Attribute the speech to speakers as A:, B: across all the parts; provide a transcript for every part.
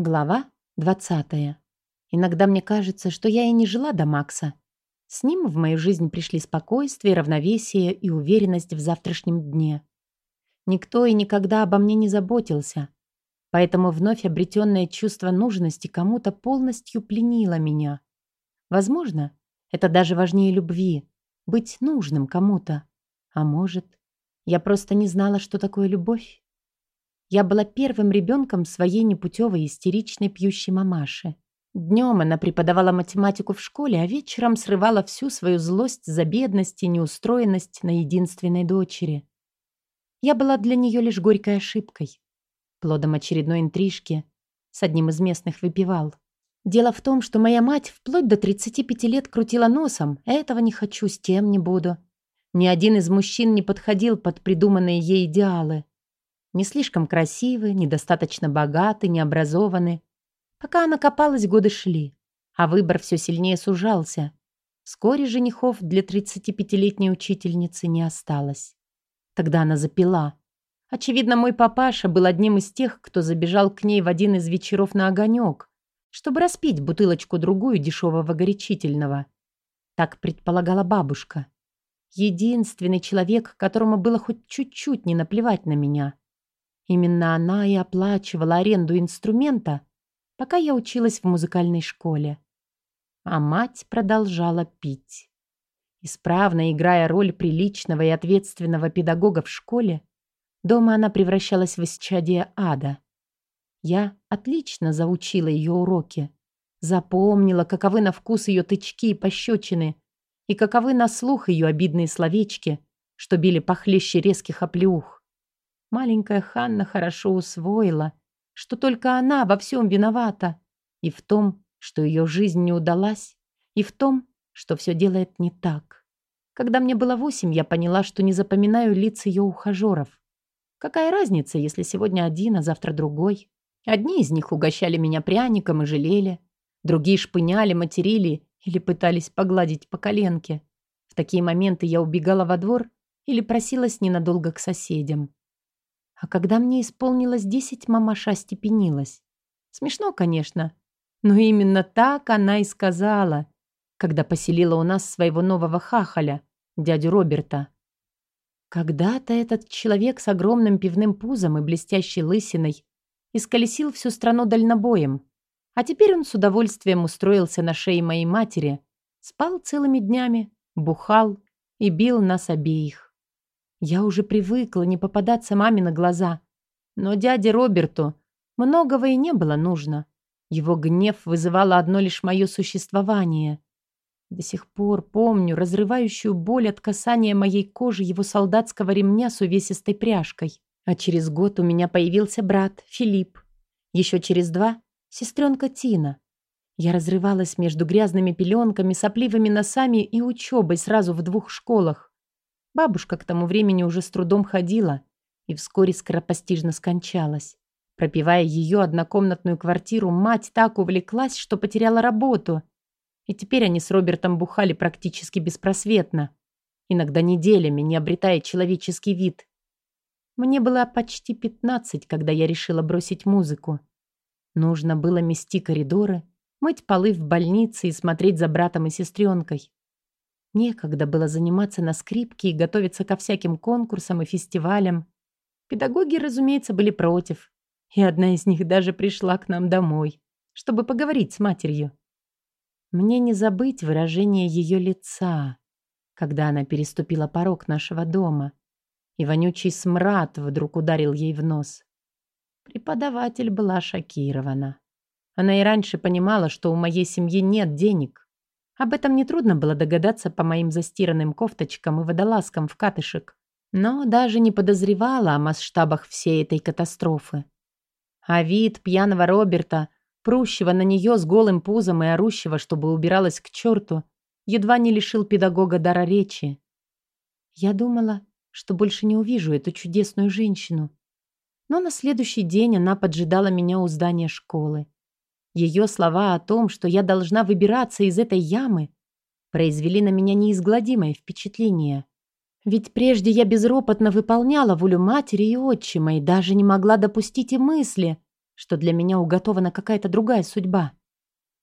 A: Глава 20. Иногда мне кажется, что я и не жила до Макса. С ним в мою жизнь пришли спокойствие, равновесие и уверенность в завтрашнем дне. Никто и никогда обо мне не заботился, поэтому вновь обретенное чувство нужности кому-то полностью пленило меня. Возможно, это даже важнее любви — быть нужным кому-то. А может, я просто не знала, что такое любовь? Я была первым ребенком своей непутевой истеричной пьющей мамаши. Днем она преподавала математику в школе, а вечером срывала всю свою злость за бедность и неустроенность на единственной дочери. Я была для нее лишь горькой ошибкой, плодом очередной интрижки с одним из местных выпивал. Дело в том, что моя мать вплоть до 35 лет крутила носом, этого не хочу, с тем не буду. Ни один из мужчин не подходил под придуманные ей идеалы. Не слишком красивы, недостаточно богаты, необразованы. Пока она копалась, годы шли, а выбор все сильнее сужался. Вскоре женихов для 35-летней учительницы не осталось. Тогда она запила. Очевидно, мой папаша был одним из тех, кто забежал к ней в один из вечеров на огонек, чтобы распить бутылочку-другую дешевого горячительного. Так предполагала бабушка. Единственный человек, которому было хоть чуть-чуть не наплевать на меня. Именно она и оплачивала аренду инструмента, пока я училась в музыкальной школе. А мать продолжала пить. Исправно играя роль приличного и ответственного педагога в школе, дома она превращалась в исчадие ада. Я отлично заучила ее уроки, запомнила, каковы на вкус ее тычки и пощечины, и каковы на слух ее обидные словечки, что били похлеще резких оплеух. Маленькая Ханна хорошо усвоила, что только она во всем виновата. И в том, что ее жизнь не удалась, и в том, что все делает не так. Когда мне было восемь, я поняла, что не запоминаю лиц ее ухажеров. Какая разница, если сегодня один, а завтра другой? Одни из них угощали меня пряником и жалели, другие шпыняли, материли или пытались погладить по коленке. В такие моменты я убегала во двор или просилась ненадолго к соседям. А когда мне исполнилось десять, мамаша остепенилась. Смешно, конечно, но именно так она и сказала, когда поселила у нас своего нового хахаля, дядю Роберта. Когда-то этот человек с огромным пивным пузом и блестящей лысиной исколесил всю страну дальнобоем, а теперь он с удовольствием устроился на шее моей матери, спал целыми днями, бухал и бил нас обеих. Я уже привыкла не попадаться маме на глаза. Но дяде Роберту многого и не было нужно. Его гнев вызывало одно лишь мое существование. До сих пор помню разрывающую боль от касания моей кожи его солдатского ремня с увесистой пряжкой. А через год у меня появился брат Филипп. Еще через два — сестренка Тина. Я разрывалась между грязными пеленками, сопливыми носами и учебой сразу в двух школах. Бабушка к тому времени уже с трудом ходила и вскоре скоропостижно скончалась. Пропивая ее однокомнатную квартиру, мать так увлеклась, что потеряла работу. И теперь они с Робертом бухали практически беспросветно, иногда неделями, не обретая человеческий вид. Мне было почти пятнадцать, когда я решила бросить музыку. Нужно было мести коридоры, мыть полы в больнице и смотреть за братом и сестренкой. Некогда было заниматься на скрипке и готовиться ко всяким конкурсам и фестивалям. Педагоги, разумеется, были против. И одна из них даже пришла к нам домой, чтобы поговорить с матерью. Мне не забыть выражение ее лица, когда она переступила порог нашего дома, и вонючий смрад вдруг ударил ей в нос. Преподаватель была шокирована. Она и раньше понимала, что у моей семьи нет денег, об этом нетрудно было догадаться по моим застиранным кофточкам и водолазкам в катышек, но даже не подозревала о масштабах всей этой катастрофы. А вид пьяного Роберта, прущего на нее с голым пузом и орущего, чтобы убиралась к черту, едва не лишил педагога дара речи. Я думала, что больше не увижу эту чудесную женщину. Но на следующий день она поджидала меня у здания школы. Ее слова о том, что я должна выбираться из этой ямы, произвели на меня неизгладимое впечатление. Ведь прежде я безропотно выполняла волю матери и отчима и даже не могла допустить и мысли, что для меня уготована какая-то другая судьба.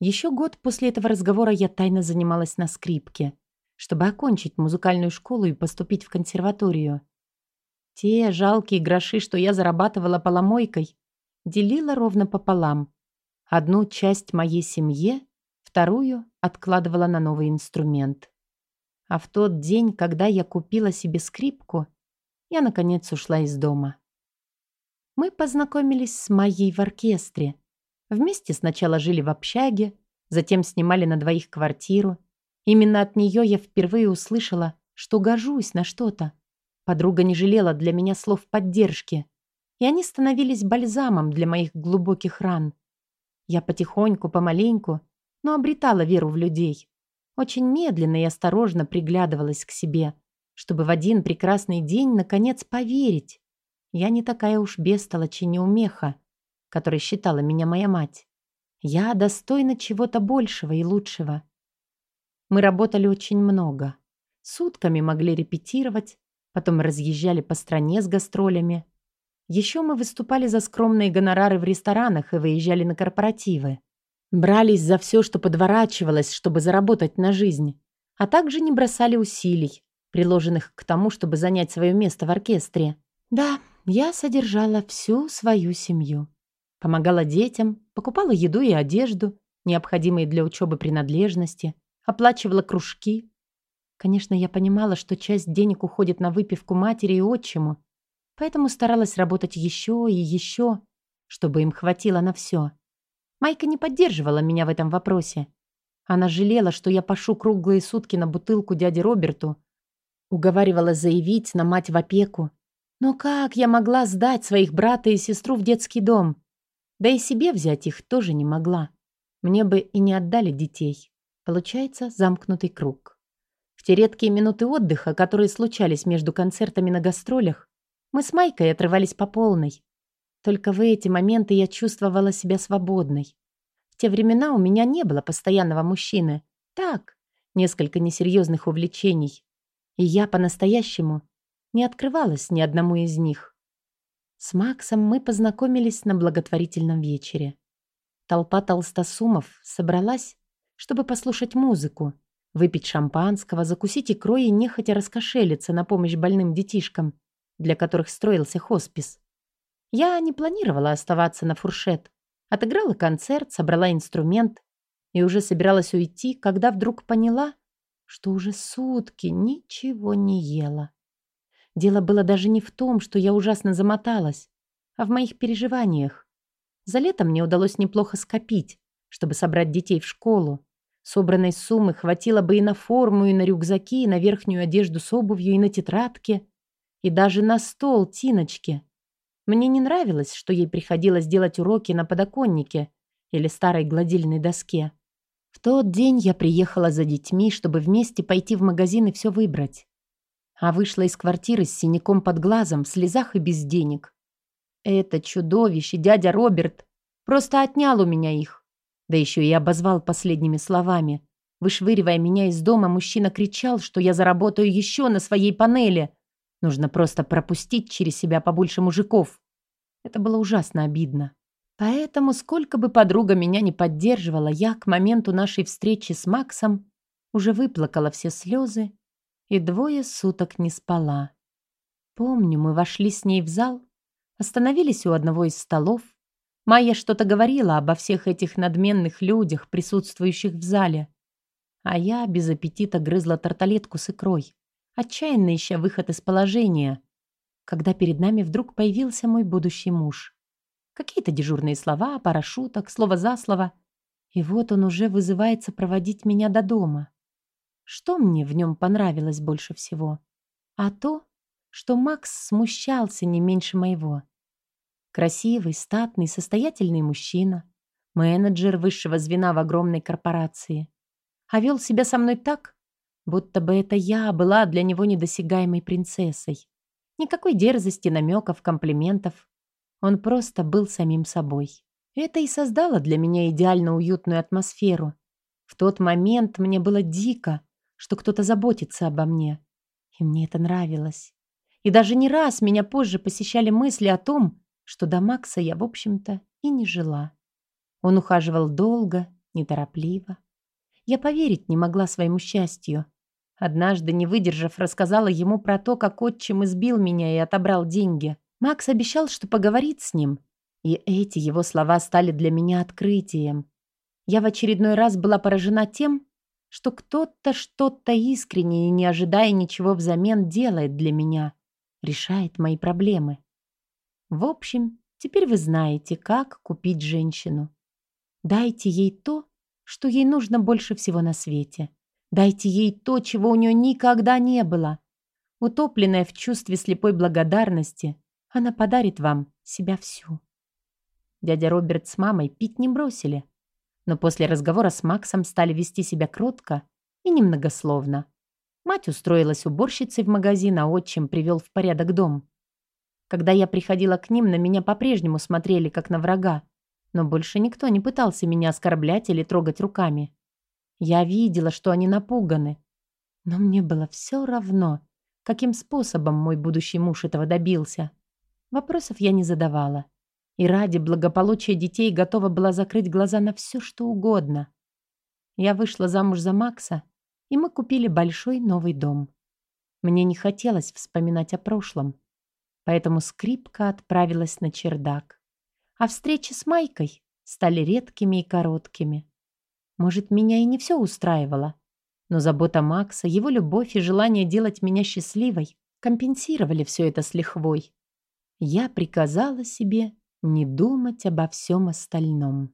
A: Еще год после этого разговора я тайно занималась на скрипке, чтобы окончить музыкальную школу и поступить в консерваторию. Те жалкие гроши, что я зарабатывала поломойкой, делила ровно пополам. Одну часть моей семье, вторую откладывала на новый инструмент. А в тот день, когда я купила себе скрипку, я, наконец, ушла из дома. Мы познакомились с Майей в оркестре. Вместе сначала жили в общаге, затем снимали на двоих квартиру. Именно от нее я впервые услышала, что гожусь на что-то. Подруга не жалела для меня слов поддержки, и они становились бальзамом для моих глубоких ран. Я потихоньку, помаленьку, но обретала веру в людей. Очень медленно и осторожно приглядывалась к себе, чтобы в один прекрасный день наконец поверить. Я не такая уж бестолочь и неумеха, которой считала меня моя мать. Я достойна чего-то большего и лучшего. Мы работали очень много. Сутками могли репетировать, потом разъезжали по стране с гастролями. Еще мы выступали за скромные гонорары в ресторанах и выезжали на корпоративы. Брались за все, что подворачивалось, чтобы заработать на жизнь, а также не бросали усилий, приложенных к тому, чтобы занять свое место в оркестре. Да, я содержала всю свою семью. Помогала детям, покупала еду и одежду, необходимые для учебы принадлежности, оплачивала кружки. Конечно, я понимала, что часть денег уходит на выпивку матери и отчиму, поэтому старалась работать еще и еще, чтобы им хватило на все. Майка не поддерживала меня в этом вопросе. Она жалела, что я пошу круглые сутки на бутылку дяде Роберту. Уговаривала заявить на мать в опеку. Но как я могла сдать своих брата и сестру в детский дом? Да и себе взять их тоже не могла. Мне бы и не отдали детей. Получается замкнутый круг. В те редкие минуты отдыха, которые случались между концертами на гастролях, мы с Майкой отрывались по полной. Только в эти моменты я чувствовала себя свободной. В те времена у меня не было постоянного мужчины. Так, несколько несерьезных увлечений. И я по-настоящему не открывалась ни одному из них. С Максом мы познакомились на благотворительном вечере. Толпа толстосумов собралась, чтобы послушать музыку, выпить шампанского, закусить икрой и нехотя раскошелиться на помощь больным детишкам, для которых строился хоспис. Я не планировала оставаться на фуршет. Отыграла концерт, собрала инструмент и уже собиралась уйти, когда вдруг поняла, что уже сутки ничего не ела. Дело было даже не в том, что я ужасно замоталась, а в моих переживаниях. За лето мне удалось неплохо скопить, чтобы собрать детей в школу. Собранной суммы хватило бы и на форму, и на рюкзаки, и на верхнюю одежду с обувью, и на тетрадки, и даже на стол Тиночки. Мне не нравилось, что ей приходилось делать уроки на подоконнике или старой гладильной доске. В тот день я приехала за детьми, чтобы вместе пойти в магазин и все выбрать. А вышла из квартиры с синяком под глазом, в слезах и без денег. Это чудовище, дядя Роберт, просто отнял у меня их. Да еще и обозвал последними словами. Вышвыривая меня из дома, мужчина кричал, что я заработаю еще на своей панели, Нужно просто пропустить через себя побольше мужиков. Это было ужасно обидно. Поэтому, сколько бы подруга меня не поддерживала, я к моменту нашей встречи с Максом уже выплакала все слезы и двое суток не спала. Помню, мы вошли с ней в зал, остановились у одного из столов. Майя что-то говорила обо всех этих надменных людях, присутствующих в зале. А я без аппетита грызла тарталетку с икрой отчаянно ища выход из положения, когда перед нами вдруг появился мой будущий муж. Какие-то дежурные слова, пара шуток, слово за слово. И вот он уже вызывается проводить меня до дома. Что мне в нем понравилось больше всего? А то, что Макс смущался не меньше моего. Красивый, статный, состоятельный мужчина, менеджер высшего звена в огромной корпорации. А вел себя со мной так, Будто бы это я была для него недосягаемой принцессой. Никакой дерзости, намеков, комплиментов. Он просто был самим собой. Это и создало для меня идеально уютную атмосферу. В тот момент мне было дико, что кто-то заботится обо мне. И мне это нравилось. И даже не раз меня позже посещали мысли о том, что до Макса я, в общем-то, и не жила. Он ухаживал долго, неторопливо. Я поверить не могла своему счастью. Однажды, не выдержав, рассказала ему про то, как отчим избил меня и отобрал деньги. Макс обещал, что поговорит с ним. И эти его слова стали для меня открытием. Я в очередной раз была поражена тем, что кто-то что-то искренне не ожидая ничего взамен делает для меня, решает мои проблемы. В общем, теперь вы знаете, как купить женщину. Дайте ей то, что ей нужно больше всего на свете. Дайте ей то, чего у нее никогда не было. Утопленная в чувстве слепой благодарности, она подарит вам себя всю. Дядя Роберт с мамой пить не бросили, но после разговора с Максом стали вести себя кротко и немногословно. Мать устроилась уборщицей в магазин, а отчим привел в порядок дом. Когда я приходила к ним, на меня по-прежнему смотрели, как на врага, но больше никто не пытался меня оскорблять или трогать руками. Я видела, что они напуганы. Но мне было все равно, каким способом мой будущий муж этого добился. Вопросов я не задавала. И ради благополучия детей готова была закрыть глаза на все, что угодно. Я вышла замуж за Макса, и мы купили большой новый дом. Мне не хотелось вспоминать о прошлом, поэтому скрипка отправилась на чердак. А встречи с Майкой стали редкими и короткими. Может, меня и не все устраивало. Но забота Макса, его любовь и желание делать меня счастливой компенсировали все это с лихвой. Я приказала себе не думать обо всем остальном.